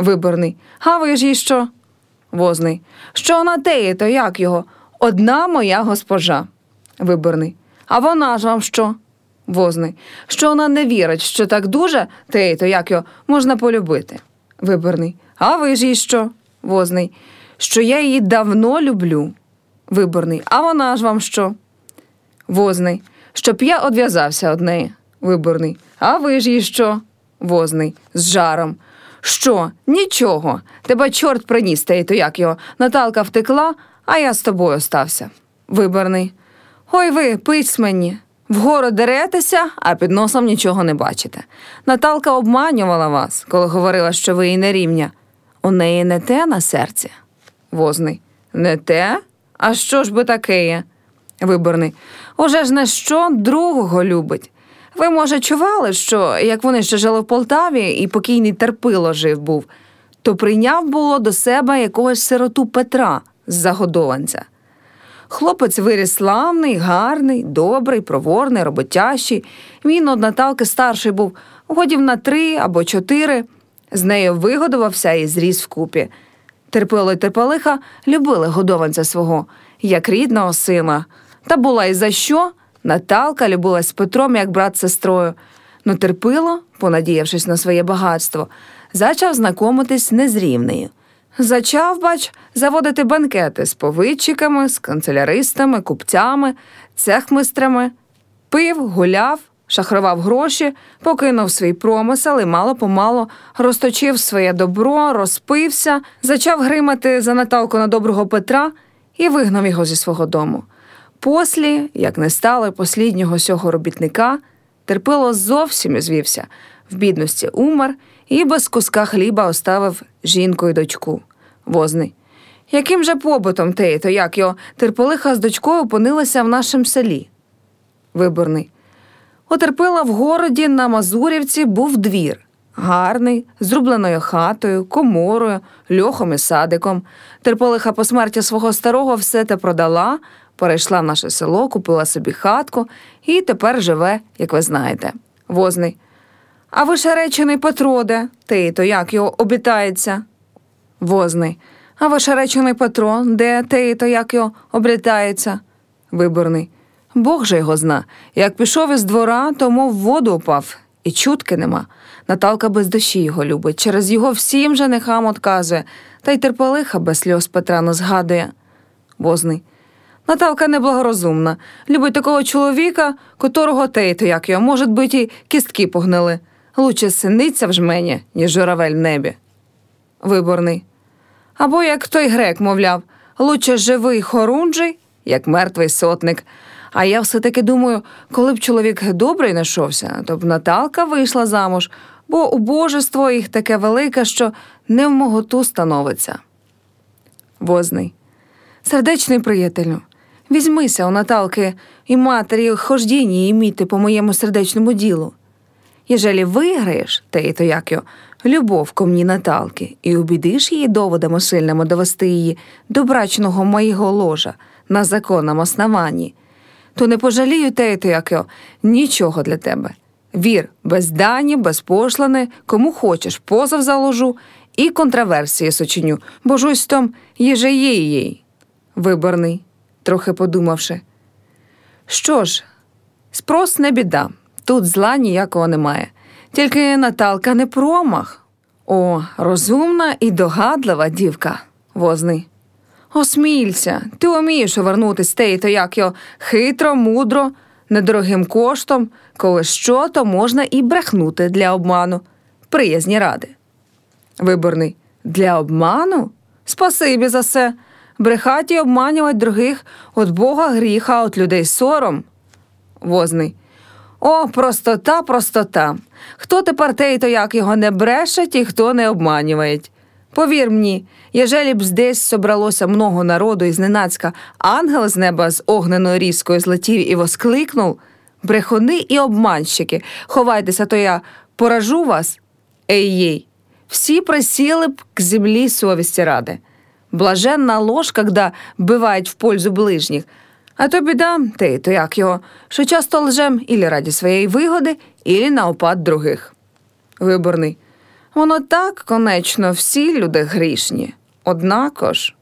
Виборний. А ви ж їй що? Возний. Що на теє, то як його? Одна моя госпожа. Виборний. А вона ж вам що? Возний. Що вона не вірить, що так дуже, теє, то як його можна полюбити. Виборний. А ви ж їй що? Возний. Що я її давно люблю. Виборний. А вона ж вам що? Возний. Щоб я одв'язався од неї. Виборний. А ви ж їй що? Возний. З жаром. Що? Нічого. Тебе чорт приніс, та й то як його. Наталка втекла, а я з тобою остався. Виборний. Ой ви, пить мені. Вгору деретеся, а під носом нічого не бачите. Наталка обманювала вас, коли говорила, що ви їй не рівня. У неї не те на серці. Возний. Не те? А що ж би таке є? Виборний. Уже ж на що другого любить. Ви, може, чували, що як вони ще жили в Полтаві і покійний терпило жив був, то прийняв було до себе якогось сироту Петра з загодованця. Хлопець виріс славний, гарний, добрий, проворний, роботящий. Він од Наталки старший був годів на три або чотири. З нею вигодувався і зріс вкупі. Терпило й терпелиха любили годованця свого, як рідного сина. Та була й за що. Наталка любилась з Петром, як брат з сестрою. Но терпило, понадіявшись на своє багатство, зачав знайомитись не з рівнею. Зачав, бач, заводити банкети з повидчиками, з канцеляристами, купцями, цехмистрами, пив, гуляв, шахрував гроші, покинув свій промисел і мало помалу розточив своє добро, розпився, зачав гримати за Наталку на доброго Петра і вигнав його зі свого дому. Послі, як не стало посліднього сього робітника, терпило зовсім звівся, в бідності умер і без куска хліба оставив жінку й дочку. Возний. Яким же побутом те, то як його терпелиха з дочкою опинилася в нашому селі? Виборний. У терпила в городі на Мазурівці був двір. Гарний, з зрубленою хатою, коморою, льохом і садиком. Терполиха по смерті свого старого все те продала, перейшла в наше село, купила собі хатку і тепер живе, як ви знаєте. Возний. А ви ж речений Петро де? Ти то як його обітається? Возний. А ви ж речений Петро, де ти то як його облітається? Виборний. Бог же його зна. Як пішов із двора, то мов в воду упав, і чутки нема. Наталка без душі його любить, через його всім женихам отказує, та й терпелиха без сльоз Петра не згадує. Возний. Наталка неблагорозумна. Любить такого чоловіка, котрого те, то як його, може бути, і кістки погнили. Лучше синиця в жмені, ніж журавель в небі. Виборний. Або як той грек, мовляв, лучше живий хорунжий, як мертвий сотник. А я все-таки думаю, коли б чоловік добрий знайшовся, то б Наталка вийшла замуж, бо убожество їх таке велике, що не в моготу становиться. Возний. Сердечний приятелю, візьмися у Наталки і матері хождіння іміти по моєму сердечному ділу. Єжелі виграєш, те й то як його, любов ко мені Наталки, і убідиш її доводами сильними довести її до брачного моєго ложа на законному основанні, то не пожалію те й то як його, нічого для тебе. Вір, без дані, без пошлани, кому хочеш, позов заложу і контраверсії сочиню, бо жусь том єже є їй. Виборний, трохи подумавши. Що ж, спрос не біда, тут зла ніякого немає. Тільки Наталка не промах. О, розумна і догадлива дівка, возний. Осмілься, ти вмієш повернутись те, то як його хитро, мудро, недорогим коштом, коли що, то можна і брехнути для обману. Приязні ради. Виборний. Для обману? Спасибі за все. Брехати і обманювати других от Бога гріха, от людей сором. Возний. О, простота, простота. Хто тепер те, то як його не брешать і хто не обманює. Повір мені, єжелі б здесь собралося много народу і зненацька ангел з неба з огненою різкою злетів і воскликнув Брехуни і обманщики, ховайтеся, то я поражу вас. Ей єй, всі присіли б к землі совісті ради. Блаженна ложь, когда бывает в пользу ближніх. А то біда, те, то як його, що часто лжем ілі раді своєї вигоди, ілі на опад других. Виборний. Воно так, конечно, всі люди грішні. Однако ж.